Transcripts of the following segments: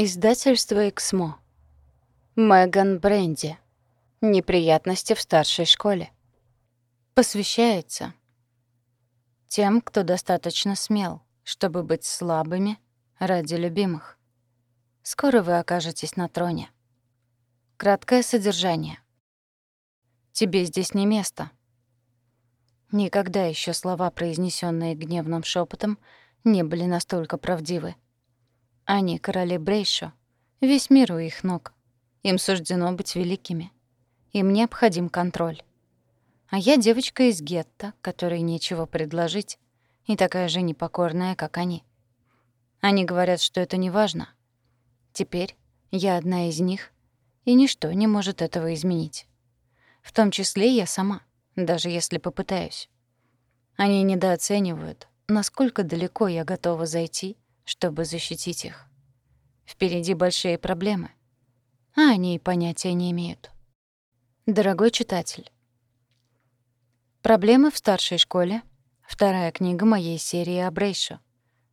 Издательство «Эксмо». Меган Бренди. Неприятности в старшей школе. Посвящается тем, кто достаточно смел, чтобы быть слабыми ради любимых. Скоро вы окажетесь на троне. Краткое содержание. Тебе здесь не место. Никогда еще слова, произнесенные гневным шепотом, не были настолько правдивы. Они — короли Брейшо. Весь мир у их ног. Им суждено быть великими. Им необходим контроль. А я девочка из гетто, которой нечего предложить, и такая же непокорная, как они. Они говорят, что это не важно. Теперь я одна из них, и ничто не может этого изменить. В том числе я сама, даже если попытаюсь. Они недооценивают, насколько далеко я готова зайти — чтобы защитить их. Впереди большие проблемы, а они и понятия не имеют. Дорогой читатель, «Проблемы в старшей школе» — вторая книга моей серии о Брейшо.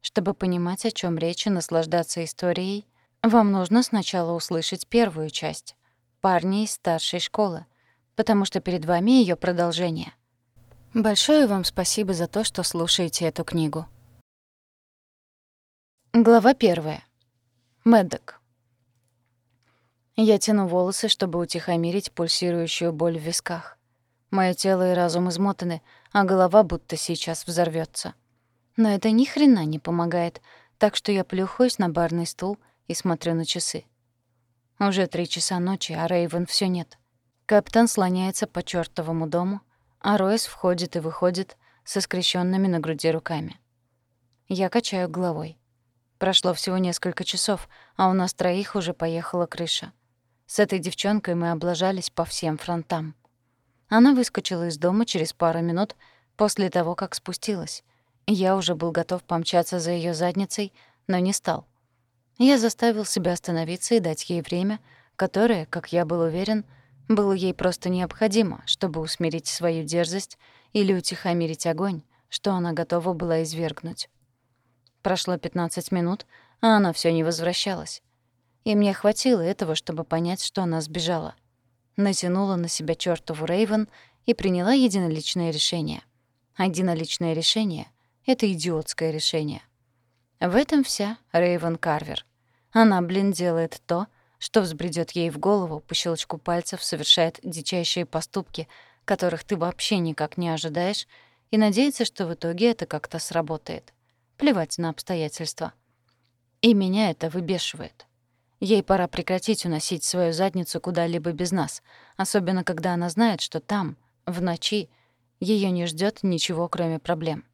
Чтобы понимать, о чем речь и наслаждаться историей, вам нужно сначала услышать первую часть «Парни из старшей школы», потому что перед вами ее продолжение. Большое вам спасибо за то, что слушаете эту книгу. Глава первая. Мэддок. Я тяну волосы, чтобы утихомирить пульсирующую боль в висках. Моё тело и разум измотаны, а голова будто сейчас взорвётся. Но это ни хрена не помогает, так что я плюхаюсь на барный стул и смотрю на часы. Уже три часа ночи, а Рейвен всё нет. Капитан слоняется по чёртовому дому, а Ройс входит и выходит со скрещенными на груди руками. Я качаю головой. Прошло всего несколько часов, а у нас троих уже поехала крыша. С этой девчонкой мы облажались по всем фронтам. Она выскочила из дома через пару минут после того, как спустилась. Я уже был готов помчаться за её задницей, но не стал. Я заставил себя остановиться и дать ей время, которое, как я был уверен, было ей просто необходимо, чтобы усмирить свою дерзость или утихомирить огонь, что она готова была извергнуть. Прошло 15 минут, а она всё не возвращалась. И мне хватило этого, чтобы понять, что она сбежала. Натянула на себя чёртову Рейвен и приняла единоличное решение. Единоличное решение — это идиотское решение. В этом вся Рейвен Карвер. Она, блин, делает то, что взбредёт ей в голову, по щелчку пальцев совершает дичайшие поступки, которых ты вообще никак не ожидаешь, и надеется, что в итоге это как-то сработает. Плевать на обстоятельства. И меня это выбешивает. Ей пора прекратить уносить свою задницу куда-либо без нас, особенно когда она знает, что там, в ночи, ее не ждет ничего, кроме проблем.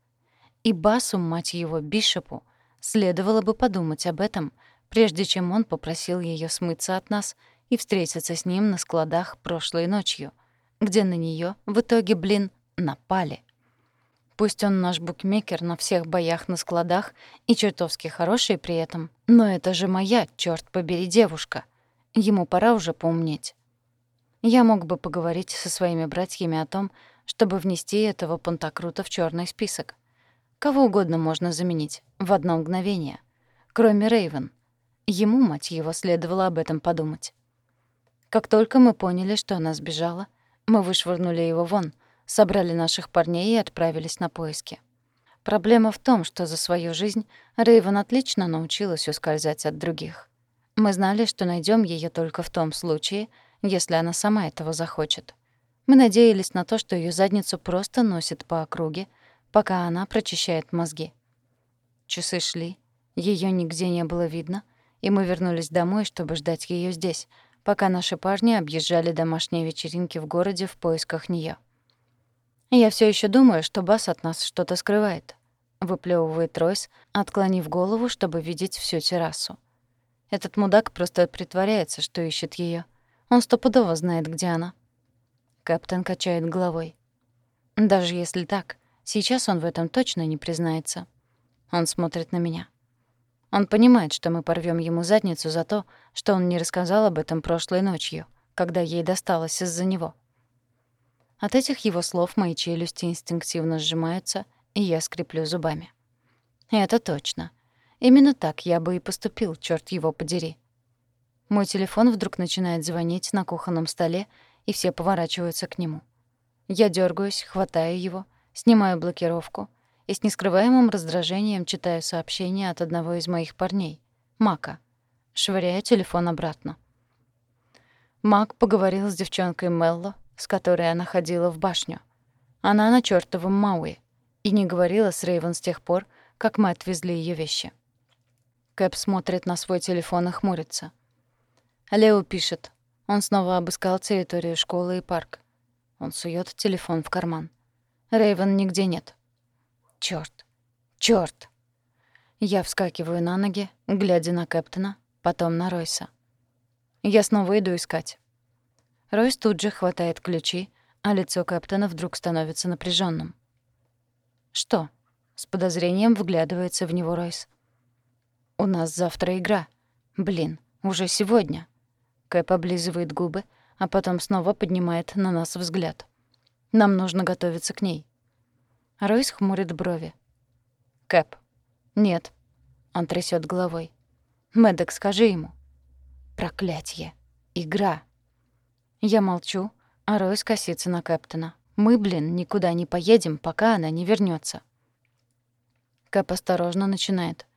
И Басу, мать его, Бишопу, следовало бы подумать об этом, прежде чем он попросил ее смыться от нас и встретиться с ним на складах прошлой ночью, где на нее в итоге, блин, напали. Пусть он наш букмекер на всех боях на складах и чертовски хороший при этом, но это же моя, черт побери, девушка. Ему пора уже поумнеть. Я мог бы поговорить со своими братьями о том, чтобы внести этого Пантакрута в черный список. Кого угодно можно заменить в одно мгновение, кроме Рейвен. Ему, мать его, следовало об этом подумать. Как только мы поняли, что она сбежала, мы вышвырнули его вон, собрали наших парней и отправились на поиски. Проблема в том, что за свою жизнь Рейвен отлично научилась ускользать от других. Мы знали, что найдем ее только в том случае, если она сама этого захочет. Мы надеялись на то, что ее задницу просто носит по округе, пока она прочищает мозги. Часы шли, ее нигде не было видно, и мы вернулись домой, чтобы ждать ее здесь, пока наши парни объезжали домашние вечеринки в городе в поисках нее. «Я все еще думаю, что Бас от нас что-то скрывает», — выплевывает Ройс, отклонив голову, чтобы видеть всю террасу. Этот мудак просто притворяется, что ищет ее. Он стопудово знает, где она. Капитан качает головой. Даже если так, сейчас он в этом точно не признается. Он смотрит на меня. Он понимает, что мы порвем ему задницу за то, что он не рассказал об этом прошлой ночью, когда ей досталось из-за него. От этих его слов мои челюсти инстинктивно сжимаются, и я скреплю зубами. Это точно. Именно так я бы и поступил, черт его подери. Мой телефон вдруг начинает звонить на кухонном столе, и все поворачиваются к нему. Я дергаюсь, хватаю его, снимаю блокировку и с нескрываемым раздражением читаю сообщение от одного из моих парней, Мака. Швыряю телефон обратно. Мак поговорил с девчонкой Мелло, с которой она ходила в башню. Она на чёртовом Мауи и не говорила с Рейвен с тех пор, как мы отвезли ее вещи. Кэп смотрит на свой телефон и хмурится. Лео пишет. Он снова обыскал территорию школы и парк. Он сует телефон в карман. Рейвен нигде нет. Чёрт. Чёрт. Я вскакиваю на ноги, глядя на Кэптона, потом на Ройса. Я снова иду искать. Ройс тут же хватает ключи, а лицо Кэптона вдруг становится напряженным. «Что?» — с подозрением вглядывается в него Ройс. «У нас завтра игра. Блин, уже сегодня». Кэп облизывает губы, а потом снова поднимает на нас взгляд. «Нам нужно готовиться к ней». Ройс хмурит брови. «Кэп». «Нет». Он трясет головой. «Мэддок, скажи ему». «Проклятье! Игра!» Я молчу, а Ройс косится на Кэптона. Мы, блин, никуда не поедем, пока она не вернется. Кэп осторожно начинает.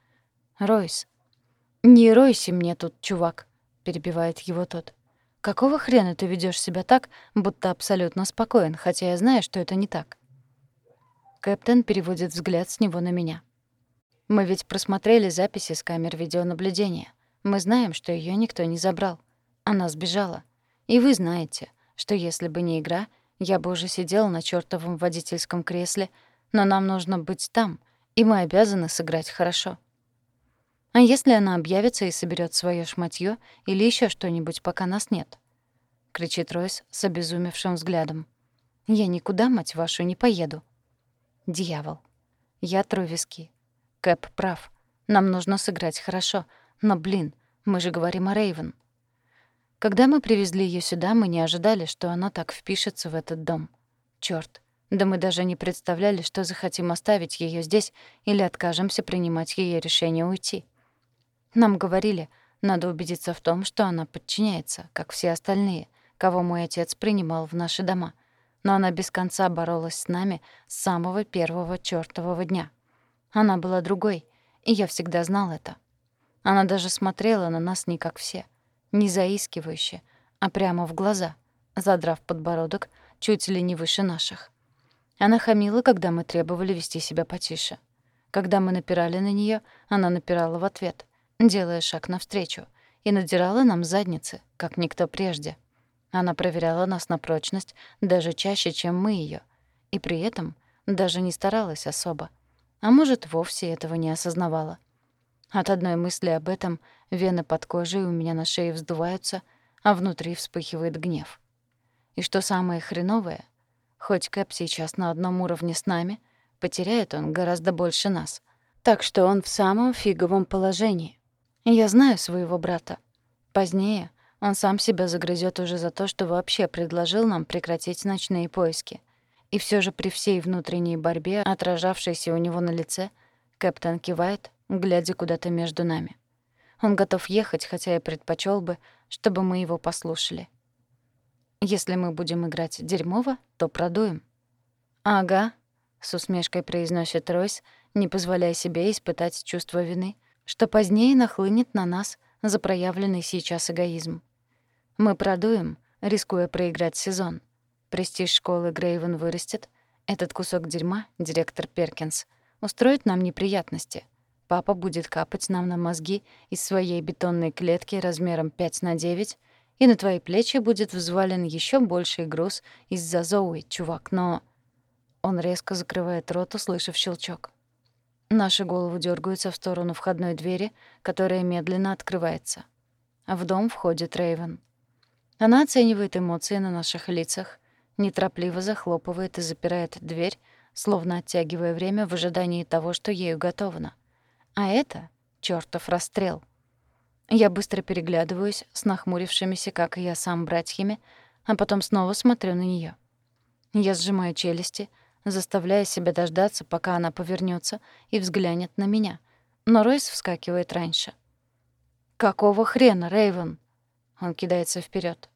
«Ройс». «Не ройся мне тут, чувак», — перебивает его тот. «Какого хрена ты ведёшь себя так, будто абсолютно спокоен, хотя я знаю, что это не так?» Кэптен переводит взгляд с него на меня. «Мы ведь просмотрели записи с камер видеонаблюдения. Мы знаем, что её никто не забрал. Она сбежала. И вы знаете, что если бы не игра, я бы уже сидел на чёртовом водительском кресле, но нам нужно быть там, и мы обязаны сыграть хорошо. А если она объявится и соберет своё шматьё или ещё что-нибудь, пока нас нет? кричит Ройс с обезумевшим взглядом. Я никуда, мать вашу, не поеду. Дьявол. Я тру виски. Кэп прав. Нам нужно сыграть хорошо. Но, блин, мы же говорим о Рейвен. Когда мы привезли её сюда, мы не ожидали, что она так впишется в этот дом. Чёрт. Да мы даже не представляли, что захотим оставить её здесь или откажемся принимать её решение уйти. Нам говорили, надо убедиться в том, что она подчиняется, как все остальные, кого мой отец принимал в наши дома. Но она без конца боролась с нами с самого первого чёртового дня. Она была другой, и я всегда знал это. Она даже смотрела на нас не как все — не заискивающе, а прямо в глаза, задрав подбородок чуть ли не выше наших. Она хамила, когда мы требовали вести себя потише. Когда мы напирали на неё, она напирала в ответ, делая шаг навстречу, и надирала нам задницы, как никто прежде. Она проверяла нас на прочность даже чаще, чем мы её, и при этом даже не старалась особо. А может, вовсе этого не осознавала. От одной мысли об этом вены под кожей у меня на шее вздуваются, а внутри вспыхивает гнев. И что самое хреновое, хоть Кэп сейчас на одном уровне с нами, потеряет он гораздо больше нас. Так что он в самом фиговом положении. Я знаю своего брата. Позднее он сам себя загрызет уже за то, что вообще предложил нам прекратить ночные поиски. И все же при всей внутренней борьбе, отражавшейся у него на лице, Кэптон кивает глядя куда-то между нами. Он готов ехать, хотя я предпочел бы, чтобы мы его послушали. Если мы будем играть дерьмово, то продуем. «Ага», — с усмешкой произносит Ройс, не позволяя себе испытать чувство вины, что позднее нахлынет на нас за проявленный сейчас эгоизм. Мы продуем, рискуя проиграть сезон. Престиж школы Грейвен вырастет. Этот кусок дерьма, директор Перкинс, устроит нам неприятности — Папа будет капать нам на мозги из своей бетонной клетки размером 5 на 9, и на твои плечи будет взвален еще больший груз из-за Зоуи, чувак, но... Он резко закрывает рот, услышав щелчок. Наши головы дергаются в сторону входной двери, которая медленно открывается. В дом входит Рейвен. Она оценивает эмоции на наших лицах, неторопливо захлопывает и запирает дверь, словно оттягивая время в ожидании того, что ею готовно. А это чёртов расстрел. Я быстро переглядываюсь с нахмурившимися, как и я сам, братьями, а потом снова смотрю на неё. Я сжимаю челюсти, заставляя себя дождаться, пока она повернётся и взглянет на меня. Но Ройс вскакивает раньше. «Какого хрена, Рейвен?» Он кидается вперед.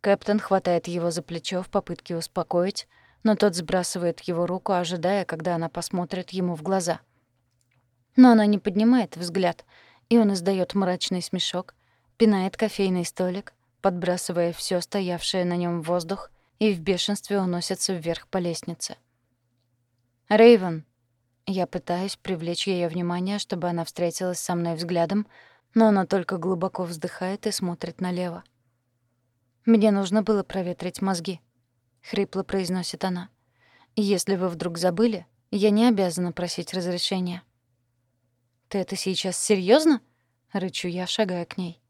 Кэптон хватает его за плечо в попытке успокоить, но тот сбрасывает его руку, ожидая, когда она посмотрит ему в глаза. Но она не поднимает взгляд, и он издает мрачный смешок, пинает кофейный столик, подбрасывая все стоявшее на нем воздух, и в бешенстве уносится вверх по лестнице. Рейвен, я пытаюсь привлечь ее внимание, чтобы она встретилась со мной взглядом, но она только глубоко вздыхает и смотрит налево. «Мне нужно было проветрить мозги», — хрипло произносит она. «Если вы вдруг забыли, я не обязана просить разрешения». «Ты это сейчас серьезно? рычу я, шагая к ней.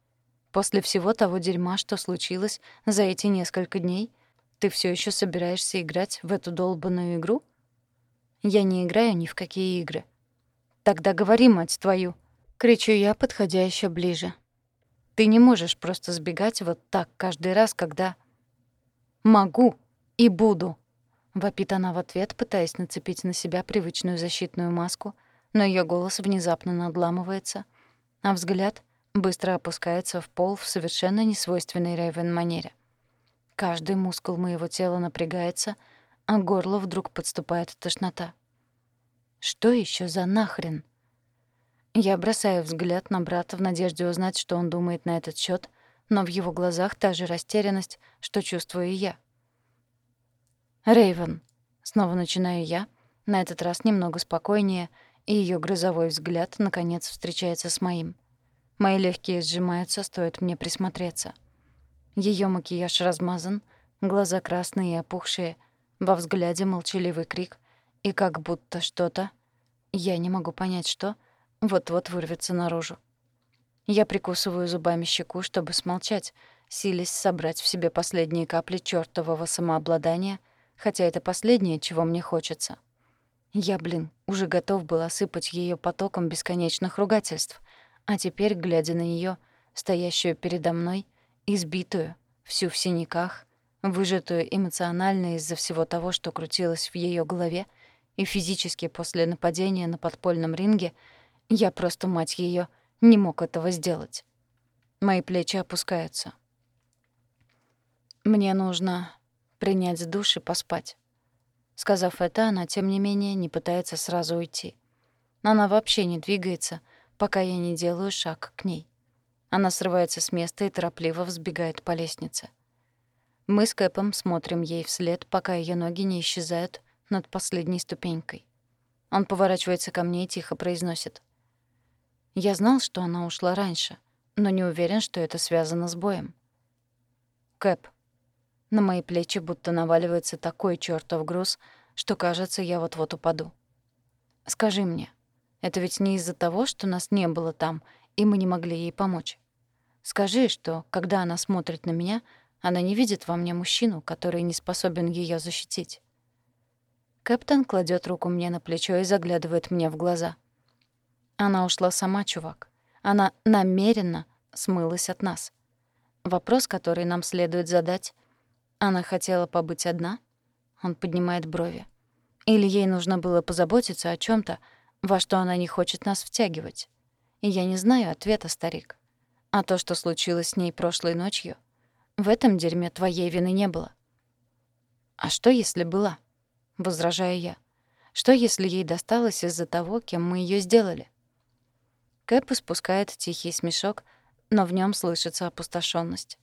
«После всего того дерьма, что случилось за эти несколько дней, ты все еще собираешься играть в эту долбанную игру?» Я не играю ни в какие игры. Тогда говори, мать твою. Кричу я, подходя еще ближе. Ты не можешь просто сбегать вот так каждый раз, когда... Могу и буду. Вопит она в ответ, пытаясь нацепить на себя привычную защитную маску, но ее голос внезапно надламывается, а взгляд быстро опускается в пол в совершенно несвойственной Рейвен манере. Каждый мускул моего тела напрягается — а горло вдруг подступает тошнота. Что еще за нахрен? Я бросаю взгляд на брата в надежде узнать, что он думает на этот счет, но в его глазах та же растерянность, что чувствую я. Рейвен, снова начинаю я, на этот раз немного спокойнее, и ее грозовой взгляд наконец встречается с моим. Мои легкие сжимаются, стоит мне присмотреться. Ее макияж размазан, глаза красные и опухшие, во взгляде молчаливый крик, и как будто что-то, я не могу понять что, вот-вот вырвется наружу. Я прикусываю зубами щеку, чтобы смолчать, силясь собрать в себе последние капли чёртового самообладания, хотя это последнее, чего мне хочется. Я, блин, уже готов был осыпать её потоком бесконечных ругательств, а теперь, глядя на неё, стоящую передо мной, избитую, всю в синяках, выжатую эмоционально из-за всего того, что крутилось в ее голове, и физически после нападения на подпольном ринге, я просто, мать ее, не мог этого сделать. Мои плечи опускаются. Мне нужно принять душ и поспать. Сказав это, она, тем не менее, не пытается сразу уйти. Она вообще не двигается, пока я не делаю шаг к ней. Она срывается с места и торопливо взбегает по лестнице. Мы с Кэпом смотрим ей вслед, пока ее ноги не исчезают над последней ступенькой. Он поворачивается ко мне и тихо произносит. «Я знал, что она ушла раньше, но не уверен, что это связано с боем». «Кэп». На мои плечи будто наваливается такой чёртов груз, что, кажется, я вот-вот упаду. «Скажи мне, это ведь не из-за того, что нас не было там, и мы не могли ей помочь? Скажи, что, когда она смотрит на меня, она не видит во мне мужчину, который не способен ее защитить. Кэптон кладет руку мне на плечо и заглядывает мне в глаза. Она ушла сама, чувак. Она намеренно смылась от нас. Вопрос, который нам следует задать, она хотела побыть одна? Он поднимает брови. Или ей нужно было позаботиться о чем то во что она не хочет нас втягивать? Я не знаю ответа, старик. А то, что случилось с ней прошлой ночью, в этом дерьме твоей вины не было. А что, если была? Возражаю я. Что, если ей досталось из-за того, кем мы ее сделали? Кэп испускает тихий смешок, но в нем слышится опустошенность.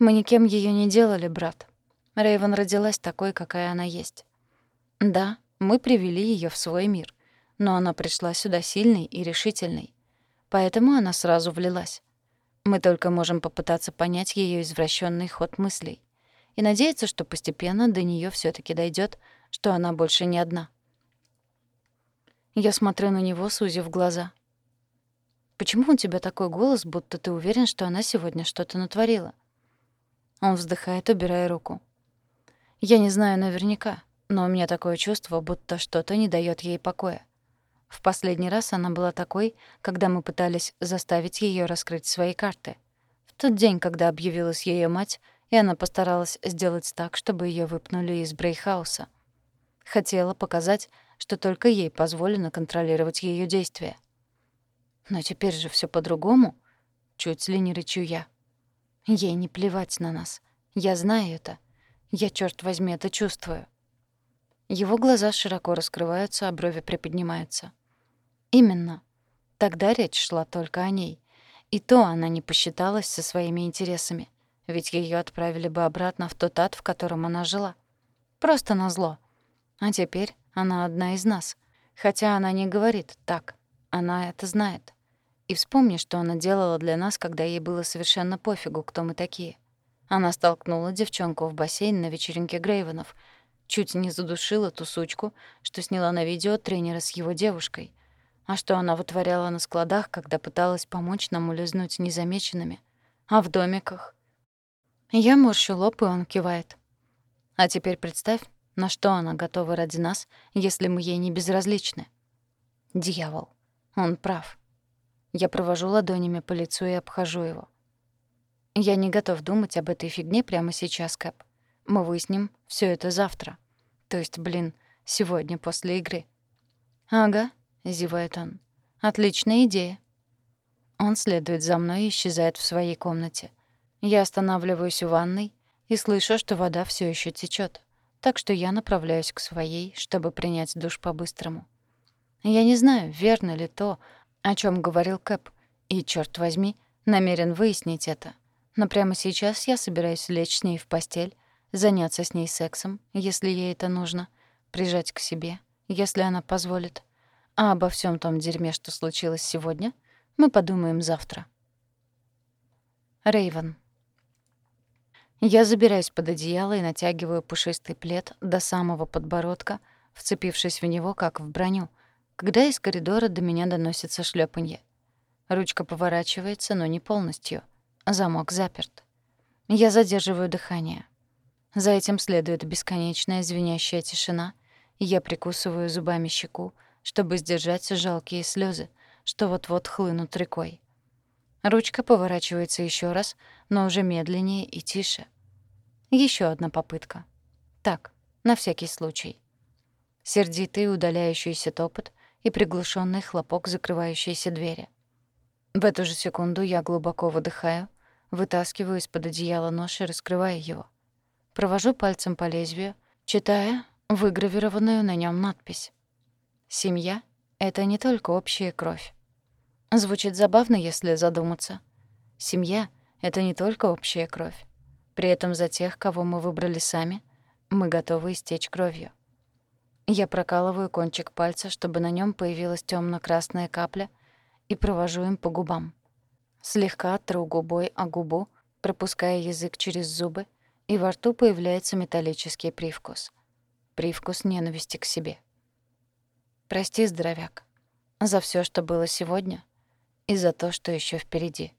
Мы никем ее не делали, брат. Рейвен родилась такой, какая она есть. Да, мы привели ее в свой мир, но она пришла сюда сильной и решительной. Поэтому она сразу влилась. Мы только можем попытаться понять ее извращенный ход мыслей и надеяться, что постепенно до нее все таки дойдет, что она больше не одна. Я смотрю на него, сузив глаза. «Почему у тебя такой голос, будто ты уверен, что она сегодня что-то натворила?» Он вздыхает, убирая руку. «Я не знаю наверняка, но у меня такое чувство, будто что-то не дает ей покоя. В последний раз она была такой, когда мы пытались заставить ее раскрыть свои карты. В тот день, когда объявилась ее мать, и она постаралась сделать так, чтобы ее выпнули из Брейхауса. Хотела показать, что только ей позволено контролировать ее действия. Но теперь же все по-другому. Чуть ли не рычу я. Ей не плевать на нас. Я знаю это. Я, черт возьми, это чувствую. Его глаза широко раскрываются, а брови приподнимаются. Именно. Тогда речь шла только о ней. И то она не посчиталась со своими интересами, ведь ее отправили бы обратно в тот ад, в котором она жила. Просто назло. А теперь она одна из нас. Хотя она не говорит так. Она это знает. И вспомни, что она делала для нас, когда ей было совершенно пофигу, кто мы такие. Она столкнула девчонку в бассейн на вечеринке Грейвенов, чуть не задушила ту сучку, что сняла на видео тренера с его девушкой. А что она вытворяла на складах, когда пыталась помочь нам улизнуть незамеченными? А в домиках? Я морщу лоб, и он кивает. А теперь представь, на что она готова ради нас, если мы ей не безразличны. Дьявол. Он прав. Я провожу ладонями по лицу и обхожу его. Я не готов думать об этой фигне прямо сейчас, Кэп. Мы выясним все это завтра. То есть, блин, сегодня после игры. «Ага», — зевает он. «Отличная идея». Он следует за мной и исчезает в своей комнате. Я останавливаюсь у ванной и слышу, что вода все еще течет, так что я направляюсь к своей, чтобы принять душ по-быстрому. Я не знаю, верно ли то, о чем говорил Кэп, и, черт возьми, намерен выяснить это. Но прямо сейчас я собираюсь лечь с ней в постель, заняться с ней сексом, если ей это нужно, прижать к себе, если она позволит. А обо всем том дерьме, что случилось сегодня, мы подумаем завтра. Рейвен. Я забираюсь под одеяло и натягиваю пушистый плед до самого подбородка, вцепившись в него, как в броню — когда из коридора до меня доносится шлепанье. Ручка поворачивается, но не полностью. Замок заперт. Я задерживаю дыхание. За этим следует бесконечная звенящая тишина, и я прикусываю зубами щеку, чтобы сдержать жалкие слезы, что вот-вот хлынут рекой. Ручка поворачивается еще раз, но уже медленнее и тише. Еще одна попытка. Так, на всякий случай. Сердитый удаляющийся топот, и приглушенный хлопок закрывающейся двери. В эту же секунду я глубоко выдыхаю, вытаскиваю из-под одеяла нож и раскрываю его. Провожу пальцем по лезвию, читая выгравированную на нем надпись. «Семья — это не только общая кровь». Звучит забавно, если задуматься. Семья — это не только общая кровь. При этом за тех, кого мы выбрали сами, мы готовы истечь кровью. Я прокалываю кончик пальца, чтобы на нем появилась темно красная капля, и провожу им по губам. Слегка тру губой о губу, пропуская язык через зубы, и во рту появляется металлический привкус. Привкус ненависти к себе. Прости, здоровяк, за все, что было сегодня, и за то, что еще впереди.